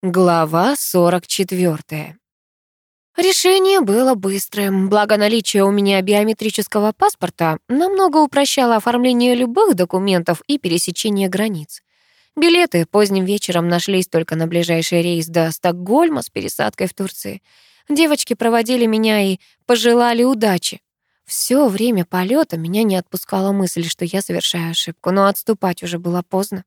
Глава 44. Решение было быстрым, благо наличие у меня биометрического паспорта намного упрощало оформление любых документов и пересечение границ. Билеты поздним вечером нашлись только на ближайший рейс до Стокгольма с пересадкой в Турции. Девочки проводили меня и пожелали удачи. Все время полета меня не отпускала мысль, что я совершаю ошибку, но отступать уже было поздно.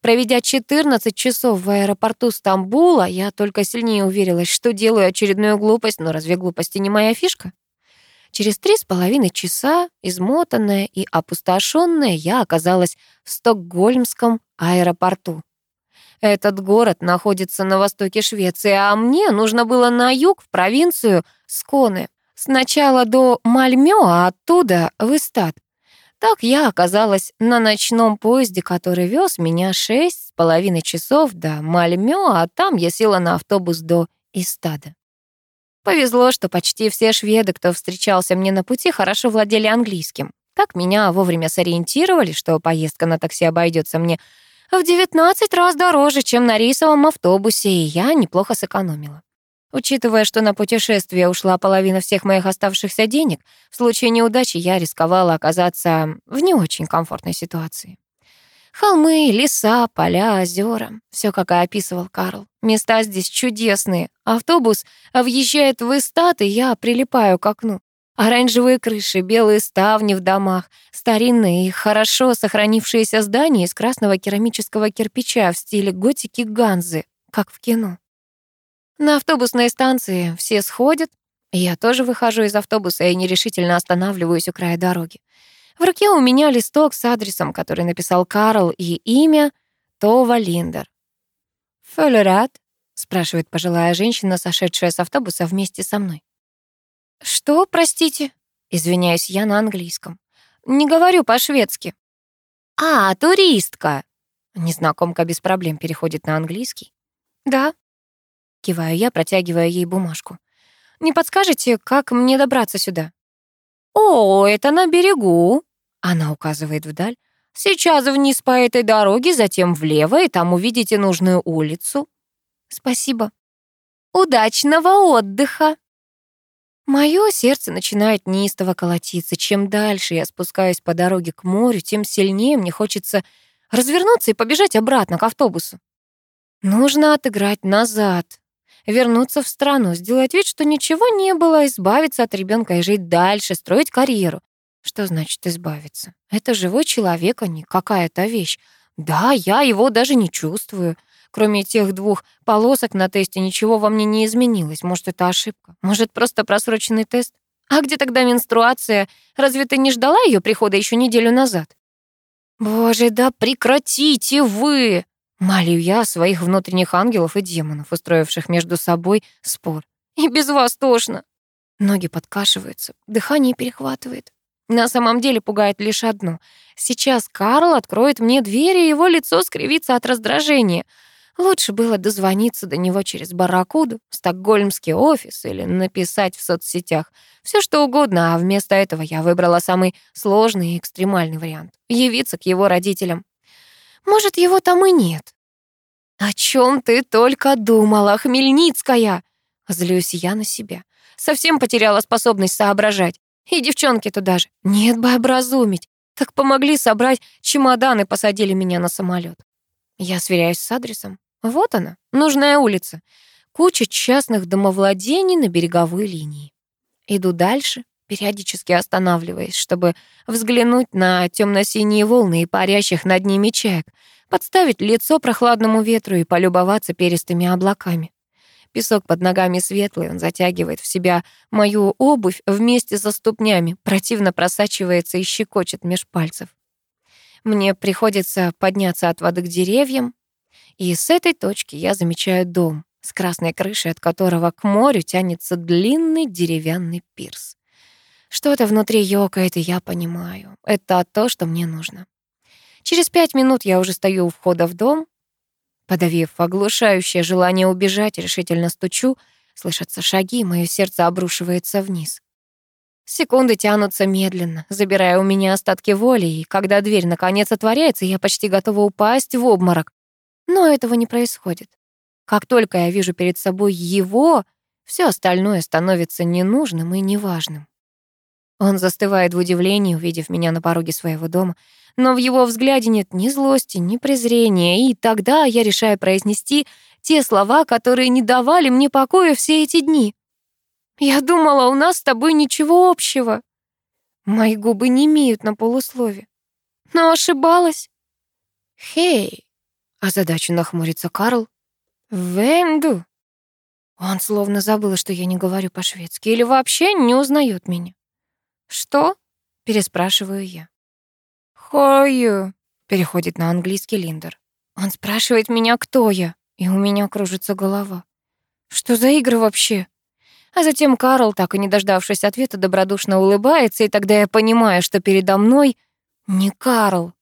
Проведя 14 часов в аэропорту Стамбула, я только сильнее уверилась, что делаю очередную глупость, но разве глупости не моя фишка? Через три с половиной часа, измотанная и опустошенная, я оказалась в Стокгольмском аэропорту. Этот город находится на востоке Швеции, а мне нужно было на юг, в провинцию Сконе. Сначала до Мальмё, а оттуда в Истат. Так я оказалась на ночном поезде, который вез меня шесть с половиной часов до Мальмё, а там я села на автобус до Истада. Повезло, что почти все шведы, кто встречался мне на пути, хорошо владели английским. Так меня вовремя сориентировали, что поездка на такси обойдется мне в 19 раз дороже, чем на рейсовом автобусе, и я неплохо сэкономила. Учитывая, что на путешествие ушла половина всех моих оставшихся денег, в случае неудачи я рисковала оказаться в не очень комфортной ситуации. Холмы, леса, поля, озера — все, как и описывал Карл. Места здесь чудесные. Автобус въезжает в эстат, и я прилипаю к окну. Оранжевые крыши, белые ставни в домах, старинные и хорошо сохранившиеся здания из красного керамического кирпича в стиле готики Ганзы, как в кино. На автобусной станции все сходят. Я тоже выхожу из автобуса и нерешительно останавливаюсь у края дороги. В руке у меня листок с адресом, который написал Карл, и имя Това Линдер. «Феллерат?» — спрашивает пожилая женщина, сошедшая с автобуса вместе со мной. «Что, простите?» — извиняюсь я на английском. «Не говорю по-шведски». «А, туристка!» Незнакомка без проблем переходит на английский. «Да», Киваю я, протягивая ей бумажку. «Не подскажете, как мне добраться сюда?» «О, это на берегу», — она указывает вдаль. «Сейчас вниз по этой дороге, затем влево, и там увидите нужную улицу». «Спасибо». «Удачного отдыха!» Моё сердце начинает неистово колотиться. Чем дальше я спускаюсь по дороге к морю, тем сильнее мне хочется развернуться и побежать обратно к автобусу. Нужно отыграть назад, вернуться в страну, сделать вид, что ничего не было, избавиться от ребенка и жить дальше, строить карьеру. Что значит избавиться? Это живой человек, а не какая-то вещь. Да, я его даже не чувствую. Кроме тех двух полосок на тесте ничего во мне не изменилось. Может, это ошибка? Может, просто просроченный тест? А где тогда менструация? Разве ты не ждала ее прихода еще неделю назад? Боже, да прекратите вы! Молю я своих внутренних ангелов и демонов, устроивших между собой спор. И без вас тошно. Ноги подкашиваются, дыхание перехватывает. На самом деле пугает лишь одно. Сейчас Карл откроет мне дверь, и его лицо скривится от раздражения. Лучше было дозвониться до него через Барракуду, стокгольмский офис или написать в соцсетях. Все что угодно, а вместо этого я выбрала самый сложный и экстремальный вариант — явиться к его родителям. Может, его там и нет. «О чем ты только думала, Хмельницкая?» Злюсь я на себя. Совсем потеряла способность соображать. И девчонки туда же. Нет бы образумить. Так помогли собрать чемоданы, посадили меня на самолет. Я сверяюсь с адресом. Вот она, нужная улица. Куча частных домовладений на береговой линии. Иду дальше, периодически останавливаясь, чтобы взглянуть на темно-синие волны и парящих над ними чаек, подставить лицо прохладному ветру и полюбоваться перистыми облаками. Песок под ногами светлый, он затягивает в себя мою обувь вместе со ступнями, противно просачивается и щекочет меж пальцев. Мне приходится подняться от воды к деревьям, и с этой точки я замечаю дом, с красной крышей, от которого к морю тянется длинный деревянный пирс. Что-то внутри ёкает, и я понимаю. Это то, что мне нужно. Через пять минут я уже стою у входа в дом. Подавив оглушающее желание убежать, решительно стучу. Слышатся шаги, мое сердце обрушивается вниз. Секунды тянутся медленно, забирая у меня остатки воли, и когда дверь наконец отворяется, я почти готова упасть в обморок. Но этого не происходит. Как только я вижу перед собой его, все остальное становится ненужным и неважным. Он застывает в удивлении, увидев меня на пороге своего дома, но в его взгляде нет ни злости, ни презрения, и тогда я решаю произнести те слова, которые не давали мне покоя все эти дни. «Я думала, у нас с тобой ничего общего». Мои губы не имеют на полуслове. Но ошибалась. «Хей!» — озадаченно нахмурится Карл. «Венду?» Он словно забыл, что я не говорю по-шведски, или вообще не узнает меня. «Что?» — переспрашиваю я. «Хою», — переходит на английский Линдер. Он спрашивает меня, кто я, и у меня кружится голова. Что за игры вообще? А затем Карл, так и не дождавшись ответа, добродушно улыбается, и тогда я понимаю, что передо мной не Карл,